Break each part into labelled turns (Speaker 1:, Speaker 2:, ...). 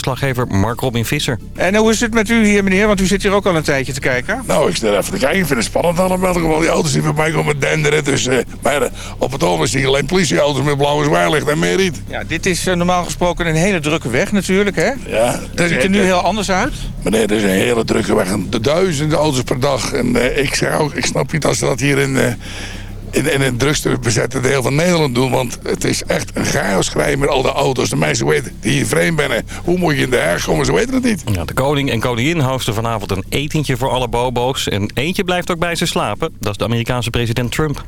Speaker 1: verslaggever Mark Robin Visser.
Speaker 2: En hoe is het met u hier, meneer? Want u zit hier ook al een tijdje te kijken.
Speaker 3: Nou, ik sta even te kijken. Ik vind het spannend allemaal. Gewoon die auto's die voorbij komen denderen. Dus, uh, maar uh, op het ogenblik zie je alleen politieauto's met blauwe zwaarlicht en meer niet.
Speaker 2: Ja, dit is uh, normaal gesproken een hele drukke weg natuurlijk, hè?
Speaker 3: Ja.
Speaker 2: Dat ziet er nu heel anders uit.
Speaker 3: Meneer, dit is een hele drukke weg. De duizenden auto's per dag. En ik zeg ook, ik snap niet als ze dat hier in in, in een drukste bezette deel van Nederland doen. Want het is echt een chaos met al de auto's. De mensen weten die hier vreemd zijn. Hoe moet je in de herg komen? Ze weten het niet.
Speaker 1: Ja, de koning en koningin hosten vanavond een etentje voor alle bobo's. En eentje blijft ook bij ze slapen. Dat is de Amerikaanse president Trump.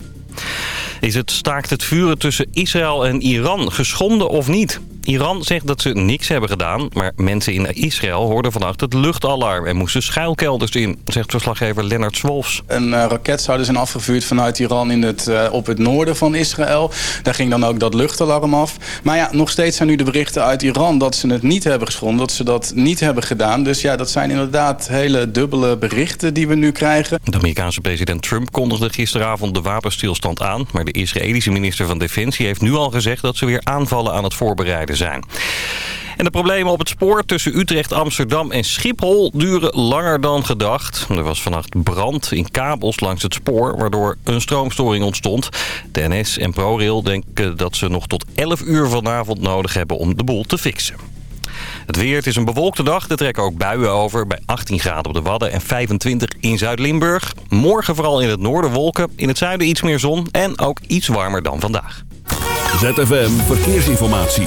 Speaker 1: Is het staakt het vuren tussen Israël en Iran geschonden of niet? Iran zegt dat ze niks hebben gedaan, maar mensen in Israël hoorden vannacht het luchtalarm en moesten schuilkelders in, zegt verslaggever Lennart Swolfs.
Speaker 4: Een uh, raket zou zijn afgevuurd vanuit Iran in het, uh, op het noorden van Israël. Daar ging dan ook dat luchtalarm af. Maar ja, nog steeds zijn nu de berichten uit Iran dat ze het niet hebben geschonden, dat ze dat niet hebben gedaan. Dus ja, dat zijn inderdaad hele dubbele berichten die we nu krijgen.
Speaker 1: De Amerikaanse president Trump kondigde gisteravond de wapenstilstand aan, maar de Israëlische minister van Defensie heeft nu al gezegd dat ze weer aanvallen aan het voorbereiden zijn. En de problemen op het spoor tussen Utrecht, Amsterdam en Schiphol duren langer dan gedacht. Er was vannacht brand in kabels langs het spoor, waardoor een stroomstoring ontstond. De NS en ProRail denken dat ze nog tot 11 uur vanavond nodig hebben om de boel te fixen. Het weer, het is een bewolkte dag. Er trekken ook buien over bij 18 graden op de Wadden en 25 in Zuid-Limburg. Morgen vooral in het noorden wolken, in het zuiden iets meer zon en ook iets warmer dan vandaag.
Speaker 5: ZFM Verkeersinformatie.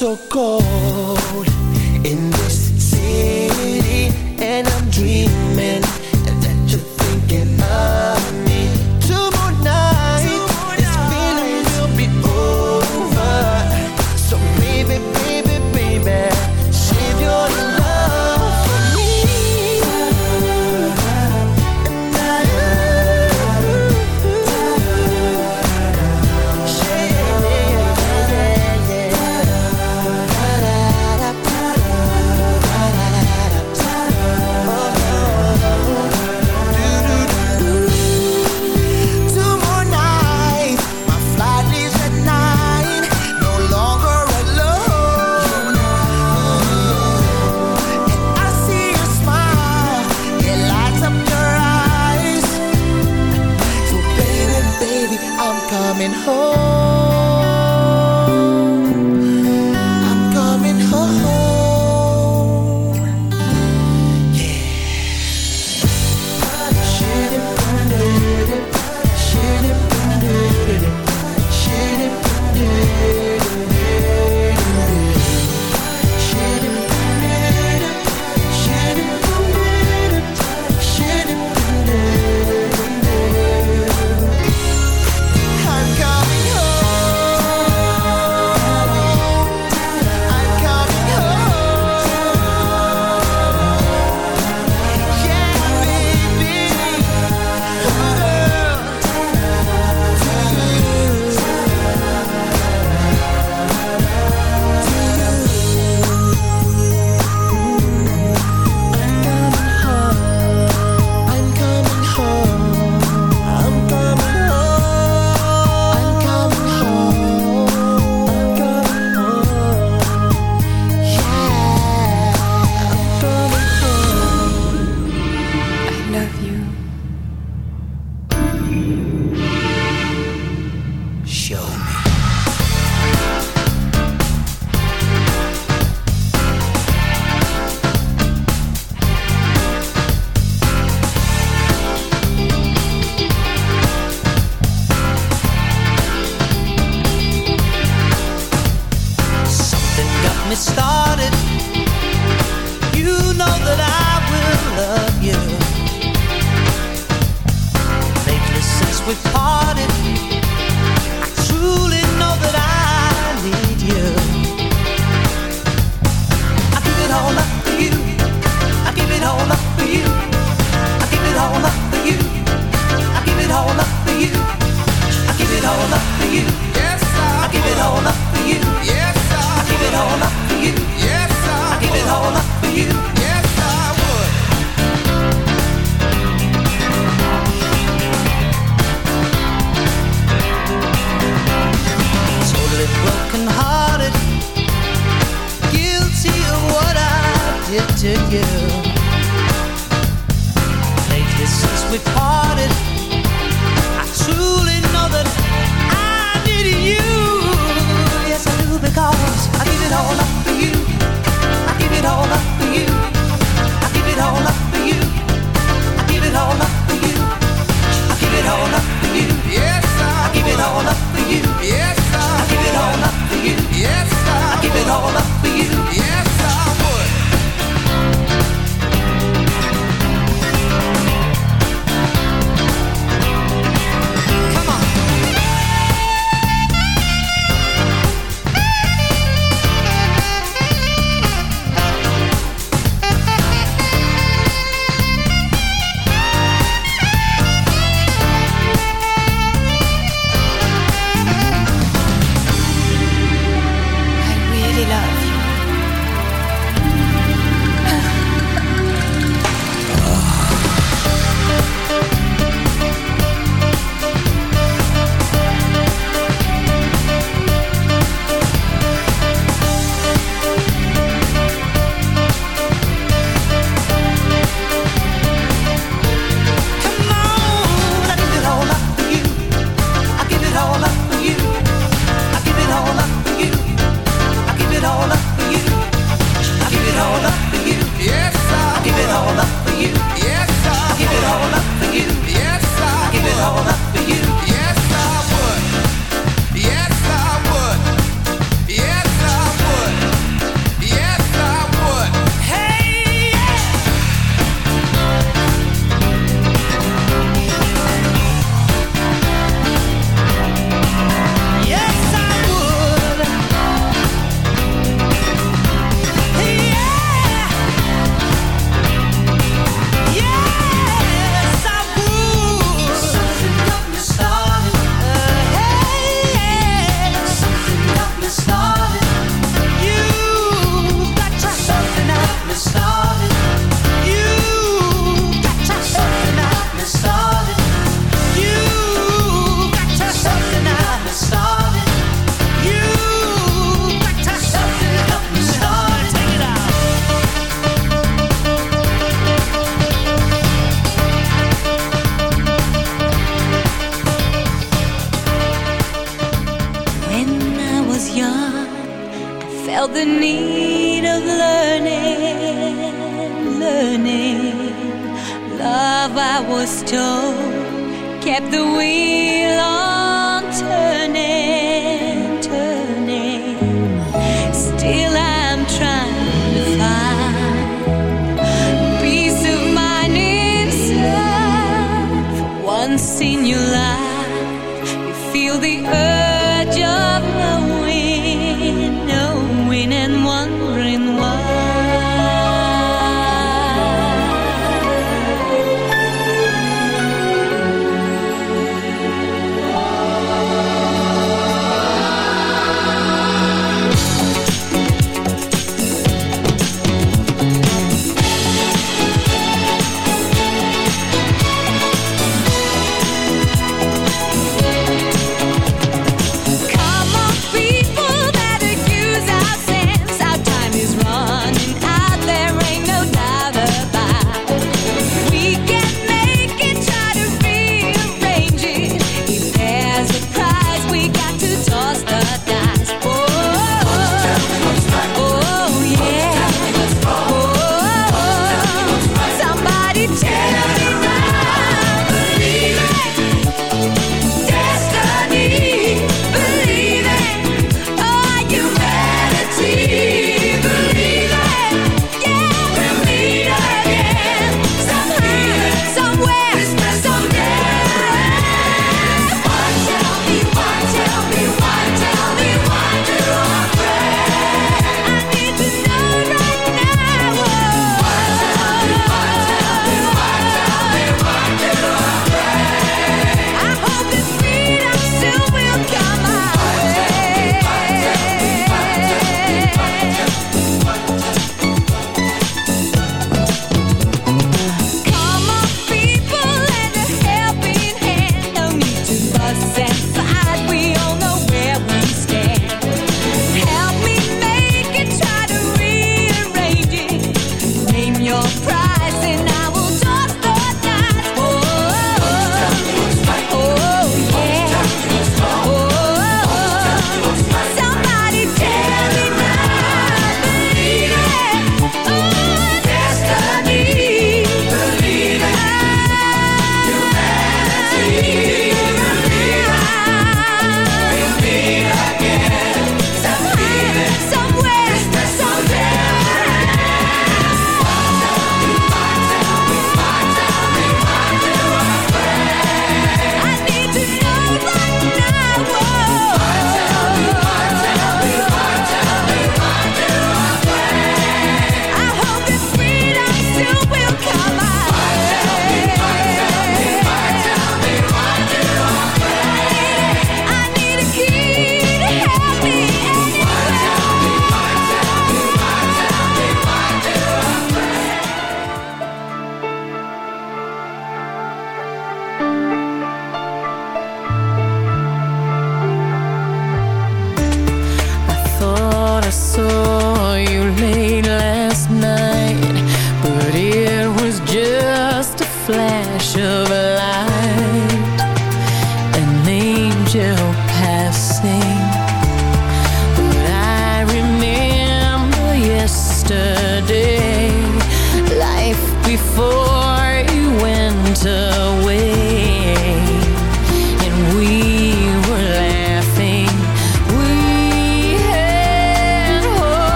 Speaker 6: so cold in this city, and I'm dreaming.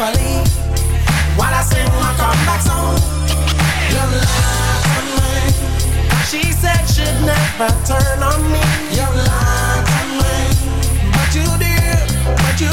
Speaker 6: while I sing my comeback song. She said she'd never turn on me. But you did, but you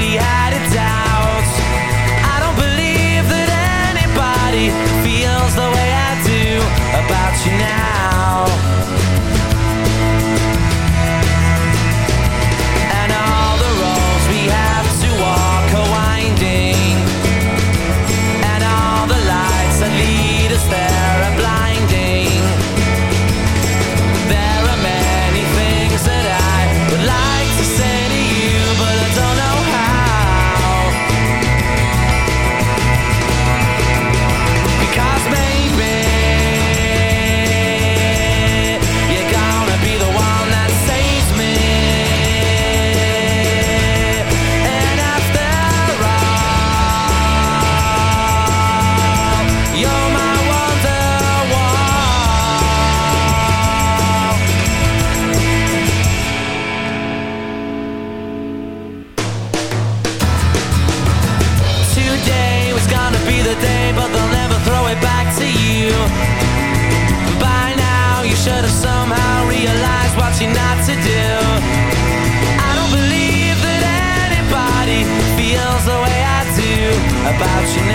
Speaker 7: about you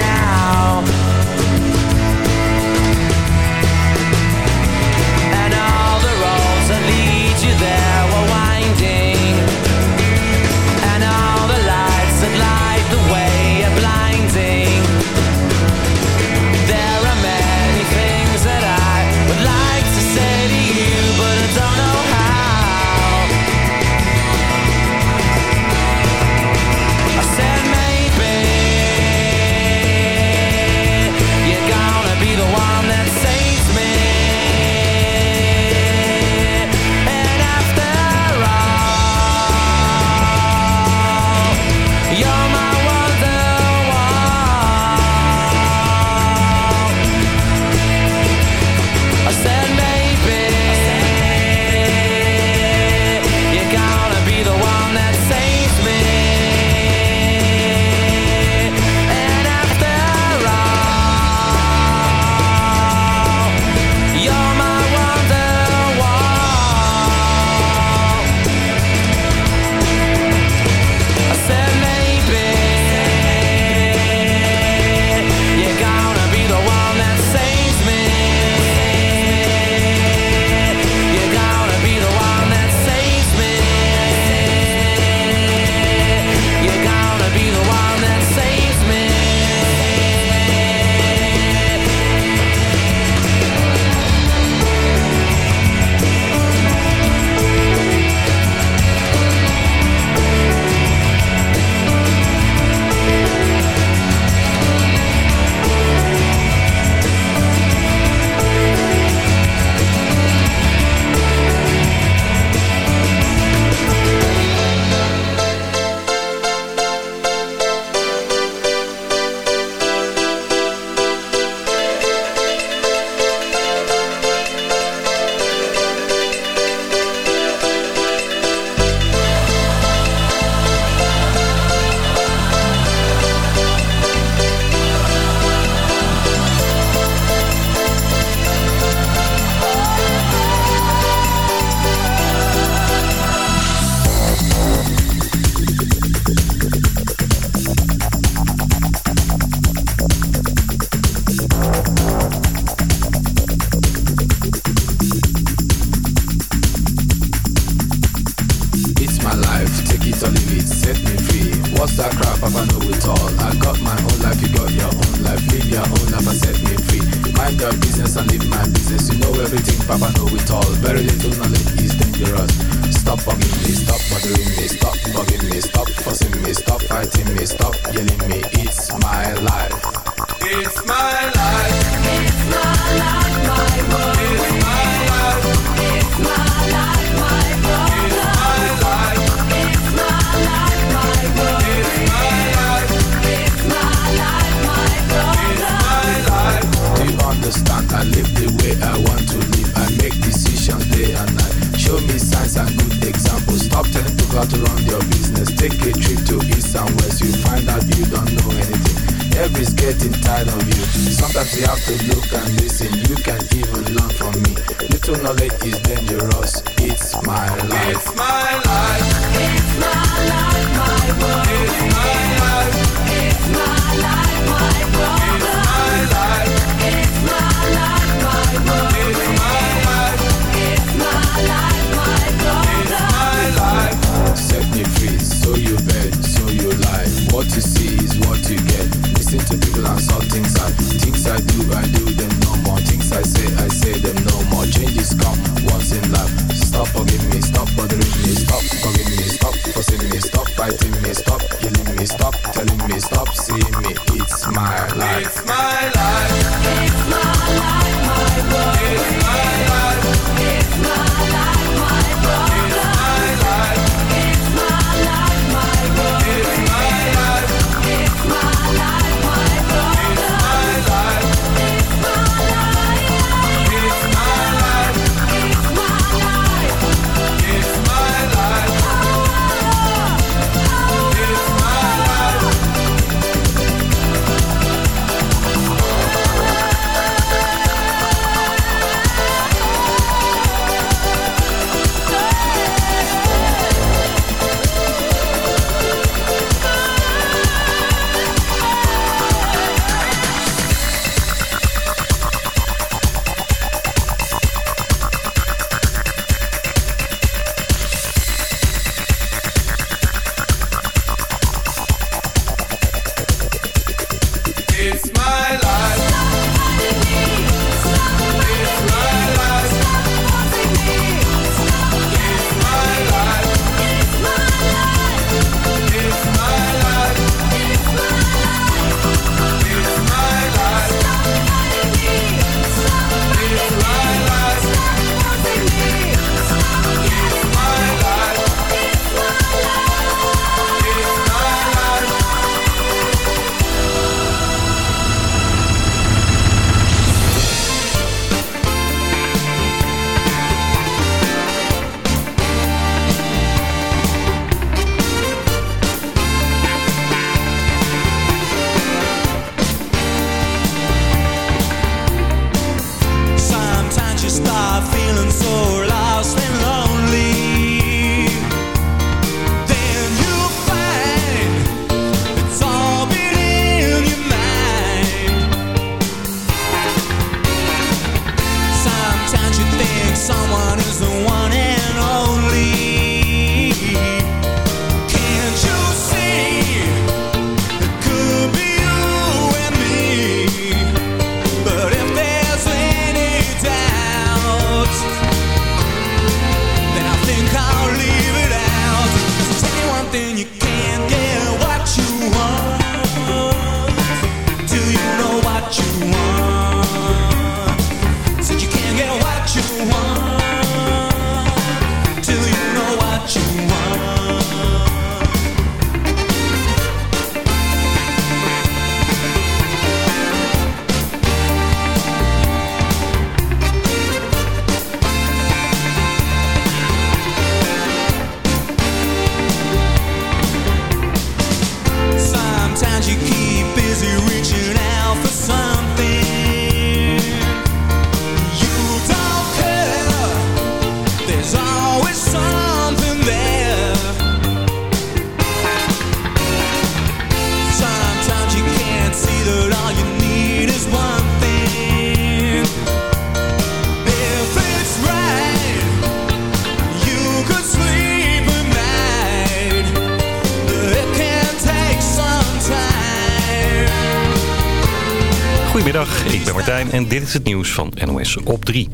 Speaker 1: dit is het nieuws van NOS op 3.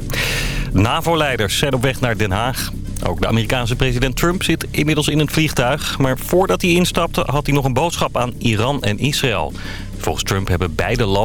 Speaker 1: NAVO-leiders zijn op weg naar Den Haag. Ook de Amerikaanse president Trump zit inmiddels in het vliegtuig. Maar voordat hij instapte had hij nog een boodschap aan Iran en Israël. Volgens Trump hebben beide landen...